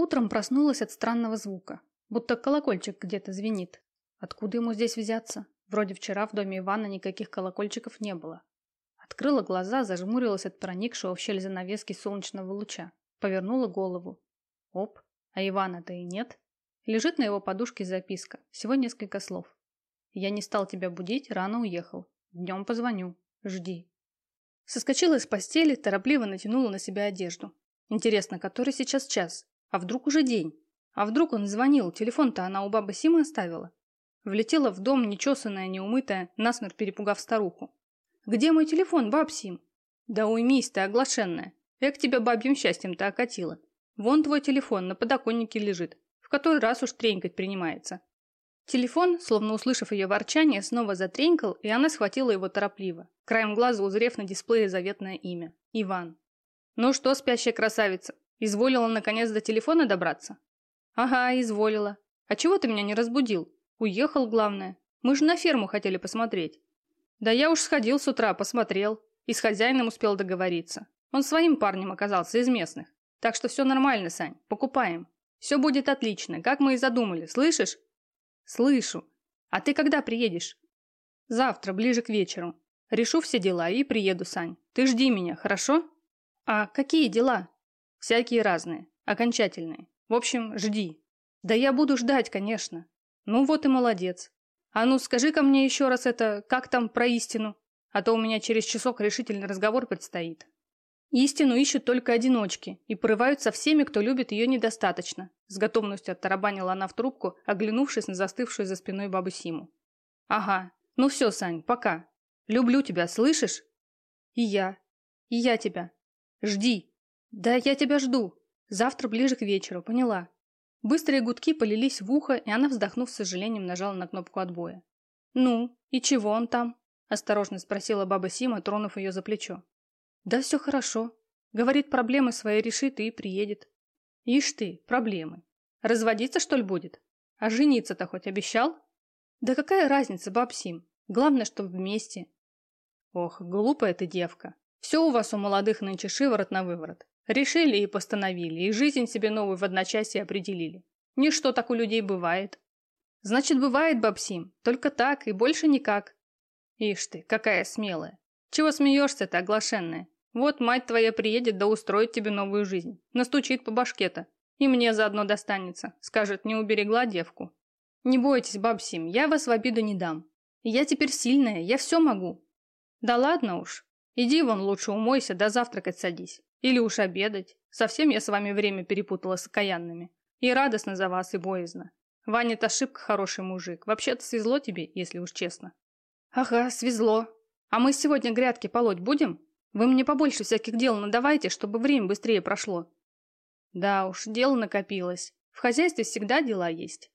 Утром проснулась от странного звука, будто колокольчик где-то звенит. Откуда ему здесь взяться? Вроде вчера в доме Ивана никаких колокольчиков не было. Открыла глаза, зажмурилась от проникшего в щель занавески солнечного луча. Повернула голову. Оп, а Ивана-то и нет. Лежит на его подушке записка. Всего несколько слов. Я не стал тебя будить, рано уехал. Днем позвоню. Жди. Соскочила из постели, торопливо натянула на себя одежду. Интересно, который сейчас час? А вдруг уже день? А вдруг он звонил, телефон-то она у бабы Симы оставила? Влетела в дом, нечесанная, неумытая, насмерть перепугав старуху. «Где мой телефон, баб Сим?» «Да уймись ты, оглашенная. Эк тебя бабьим счастьем-то окатила. Вон твой телефон на подоконнике лежит. В который раз уж тренькать принимается». Телефон, словно услышав ее ворчание, снова затренькал, и она схватила его торопливо, краем глаза узрев на дисплее заветное имя – Иван. «Ну что, спящая красавица, изволила наконец до телефона добраться?» «Ага, изволила. А чего ты меня не разбудил? Уехал, главное. Мы же на ферму хотели посмотреть». Да я уж сходил с утра, посмотрел. И с хозяином успел договориться. Он своим парнем оказался из местных. Так что все нормально, Сань, покупаем. Все будет отлично, как мы и задумали, слышишь? Слышу. А ты когда приедешь? Завтра, ближе к вечеру. Решу все дела и приеду, Сань. Ты жди меня, хорошо? А какие дела? Всякие разные, окончательные. В общем, жди. Да я буду ждать, конечно. Ну вот и молодец. А ну скажи-ка мне еще раз это, как там про истину? А то у меня через часок решительный разговор предстоит. Истину ищут только одиночки и порывают со всеми, кто любит ее недостаточно. С готовностью оттарабанила она в трубку, оглянувшись на застывшую за спиной бабу Симу. Ага, ну все, Сань, пока. Люблю тебя, слышишь? И я. И я тебя. Жди. Да я тебя жду. Завтра ближе к вечеру, поняла. Быстрые гудки полились в ухо, и она, вздохнув с сожалением, нажала на кнопку отбоя. «Ну, и чего он там?» – осторожно спросила баба Сима, тронув ее за плечо. «Да все хорошо. Говорит, проблемы свои решит и приедет». «Ишь ты, проблемы. Разводиться, что ли, будет? А жениться-то хоть обещал?» «Да какая разница, баб Сим? Главное, чтобы вместе». «Ох, глупая ты девка. Все у вас у молодых нынче шиворот на выворот. Решили и постановили, и жизнь себе новую в одночасье определили. Ничто так у людей бывает. Значит, бывает, бабсим, только так и больше никак. Ишь ты, какая смелая. Чего смеешься-то, оглашенная? Вот мать твоя приедет да устроит тебе новую жизнь. Настучит по башке-то. И мне заодно достанется. Скажет, не уберегла девку. Не бойтесь, бабсим, я вас в обиду не дам. Я теперь сильная, я все могу. Да ладно уж. Иди вон лучше умойся, да завтракать садись. Или уж обедать. Совсем я с вами время перепутала с окаянными. И радостно за вас, и боязно. Ваня-то ошибка хороший мужик. Вообще-то свезло тебе, если уж честно. Ага, свезло. А мы сегодня грядки полоть будем? Вы мне побольше всяких дел надавайте, чтобы время быстрее прошло. Да уж, дело накопилось. В хозяйстве всегда дела есть.